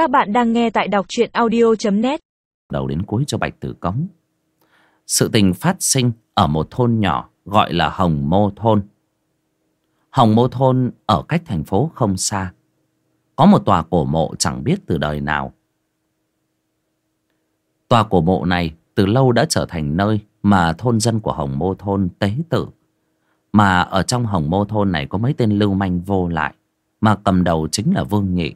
Các bạn đang nghe tại đọc truyện audio.net Đầu đến cuối cho Bạch Tử Cống. Sự tình phát sinh ở một thôn nhỏ gọi là Hồng Mô Thôn. Hồng Mô Thôn ở cách thành phố không xa. Có một tòa cổ mộ chẳng biết từ đời nào. Tòa cổ mộ này từ lâu đã trở thành nơi mà thôn dân của Hồng Mô Thôn tế tử Mà ở trong Hồng Mô Thôn này có mấy tên lưu manh vô lại, Mà cầm đầu chính là Vương nghị.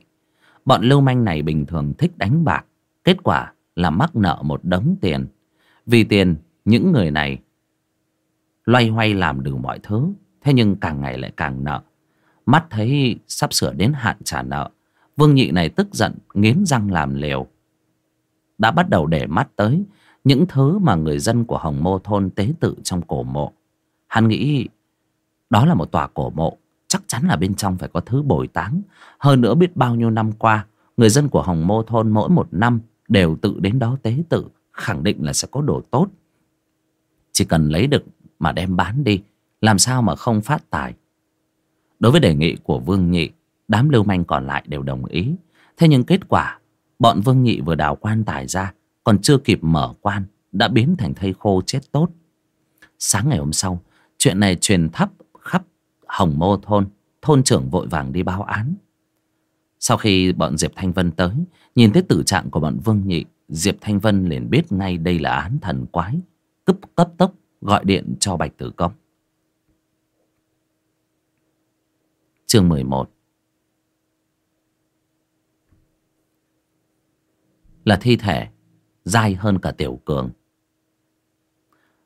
Bọn lưu manh này bình thường thích đánh bạc, Kết quả là mắc nợ một đống tiền. Vì tiền, những người này Loay hoay làm được mọi thứ, Thế nhưng càng ngày lại càng nợ. Mắt thấy sắp sửa đến hạn trả nợ, Vương nhị này tức giận, nghiến răng làm liều. Đã bắt đầu để mắt tới Những thứ mà người dân của Hồng Mô Thôn tế tự trong cổ mộ. Hắn nghĩ đó là một tòa cổ mộ chắc chắn là bên trong phải có thứ bồi táng. Hơn nữa biết bao nhiêu năm qua, người dân của hồng mô thôn mỗi một năm đều tự đến đó tế tự, khẳng định là sẽ có đồ tốt. Chỉ cần lấy được mà đem bán đi, làm sao mà không phát tài? Đối với đề nghị của vương nhị, đám lưu manh còn lại đều đồng ý. Thế nhưng kết quả, bọn vương nhị vừa đào quan tài ra, còn chưa kịp mở quan, đã biến thành thây khô chết tốt. Sáng ngày hôm sau, chuyện này truyền thấp Hồng Mô Thôn Thôn trưởng vội vàng đi báo án. Sau khi bọn Diệp Thanh Vân tới, Nhìn thấy tử trạng của bọn Vương Nhị, Diệp Thanh Vân liền biết ngay đây là án thần quái Cấp cấp tốc gọi điện cho Bạch Tử Công. Chương 11 Là thi thể, Dai hơn cả Tiểu Cường.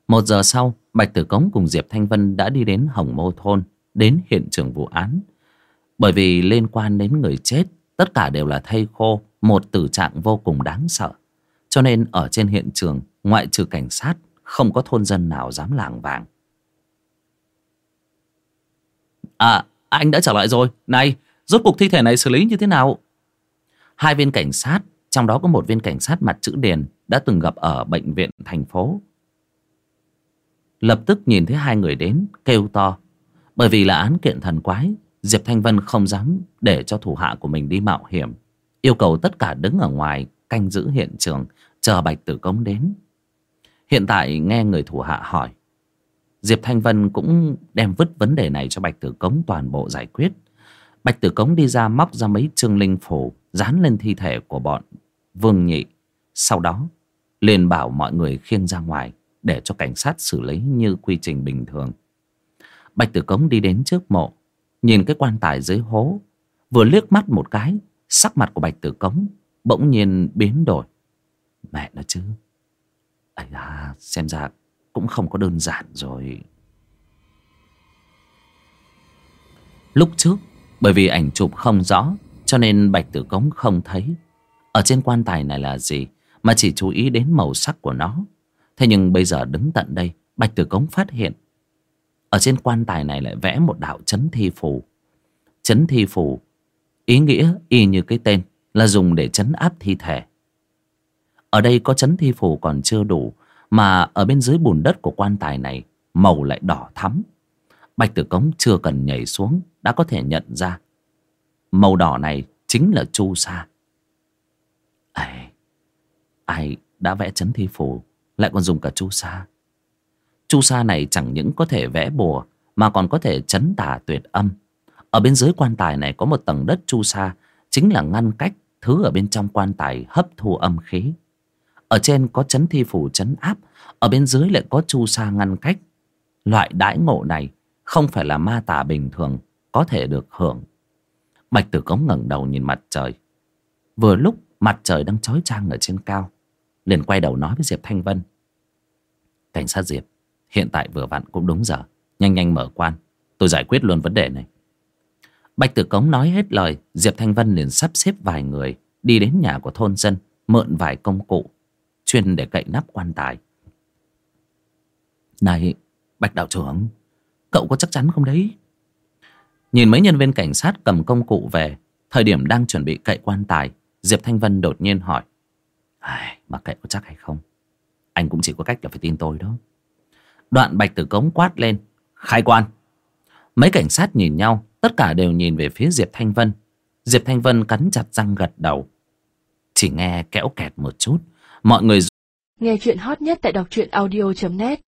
Một giờ sau, Bạch Tử Cống cùng Diệp Thanh Vân đã đi đến Hồng Mô Thôn đến hiện trường vụ án. Bởi vì liên quan đến người chết, tất cả đều là thây khô, một tử trạng vô cùng đáng sợ. Cho nên ở trên hiện trường, ngoại trừ cảnh sát, không có thôn dân nào dám làng vàng. À, anh đã trở lại rồi. Này, rốt cuộc thi thể này xử lý như thế nào? Hai viên cảnh sát, trong đó có một viên cảnh sát mặt chữ điền đã từng gặp ở bệnh viện thành phố. Lập tức nhìn thấy hai người đến, kêu to. Bởi vì là án kiện thần quái, Diệp Thanh Vân không dám để cho thủ hạ của mình đi mạo hiểm. Yêu cầu tất cả đứng ở ngoài, Canh giữ hiện trường, Chờ Bạch Tử Công đến. Hiện tại nghe người thủ hạ hỏi, Diệp Thanh Vân cũng đem vứt vấn đề này cho Bạch Tử Cống toàn bộ giải quyết. Bạch Tử Cống đi ra móc ra mấy trương linh phủ Dán lên thi thể của bọn Vương Nhị. Sau đó, liền bảo mọi người khiêng ra ngoài Để cho cảnh sát xử lý như quy trình bình thường. Bạch Tử Cống đi đến trước mộ Nhìn cái quan tài dưới hố Vừa liếc mắt một cái Sắc mặt của Bạch Tử Cống Bỗng nhiên biến đổi. Mẹ nó chứ. Ấy à, Xem ra cũng không có đơn giản rồi. Lúc trước Bởi vì ảnh chụp không rõ Cho nên Bạch Tử Cống không thấy. Ở trên quan tài này là gì Mà chỉ chú ý đến màu sắc của nó. Thế nhưng bây giờ đứng tận đây Bạch Tử Cống phát hiện ở trên quan tài này lại vẽ một đạo chấn thi phù. Chấn thi phù, ý nghĩa y như cái tên, là dùng để chấn áp thi thể. Ở đây có chấn thi phù còn chưa đủ, mà ở bên dưới bùn đất của quan tài này, màu lại đỏ thắm. Bạch tử cống chưa cần nhảy xuống, đã có thể nhận ra. Màu đỏ này chính là chu sa. Ai ai đã vẽ chấn thi phù, lại còn dùng cả chu sa? Chu sa này chẳng những có thể vẽ bùa, mà còn có thể chấn tà tuyệt âm. Ở bên dưới quan tài này có một tầng đất chu sa, chính là ngăn cách thứ ở bên trong quan tài hấp thu âm khí. Ở trên có chấn thi phủ chấn áp, ở bên dưới lại có chu sa ngăn cách. Loại đãi ngộ này không phải là ma tà bình thường có thể được hưởng. Bạch tử cống ngẩng đầu nhìn mặt trời. Vừa lúc mặt trời đang chói chang ở trên cao, liền quay đầu nói với diệp thanh vân. Cảnh sát diệp Hiện tại vừa vặn cũng đúng giờ. Nhanh nhanh mở quan. Tôi giải quyết luôn vấn đề này. Bạch Tử Cống nói hết lời Diệp Thanh Vân liền sắp xếp vài người Đi đến nhà của thôn dân Mượn vài công cụ Chuyên để cậy nắp quan tài. Này Bạch đạo trưởng Cậu có chắc chắn không đấy? Nhìn mấy nhân viên cảnh sát cầm công cụ về Thời điểm đang chuẩn bị cậy quan tài Diệp Thanh Vân đột nhiên hỏi. Ai, Mà cậy có chắc hay không? Anh cũng chỉ có cách là phải tin tôi đó. Đoạn bạch tử cống quát lên, Khai quan. Mấy cảnh sát nhìn nhau, Tất cả đều nhìn về phía Diệp Thanh Vân. Diệp Thanh Vân cắn chặt răng gật đầu. Chỉ nghe kẽo kẹt một chút, Mọi người Nghe chuyện hot nhất tại đọc truyện audio.net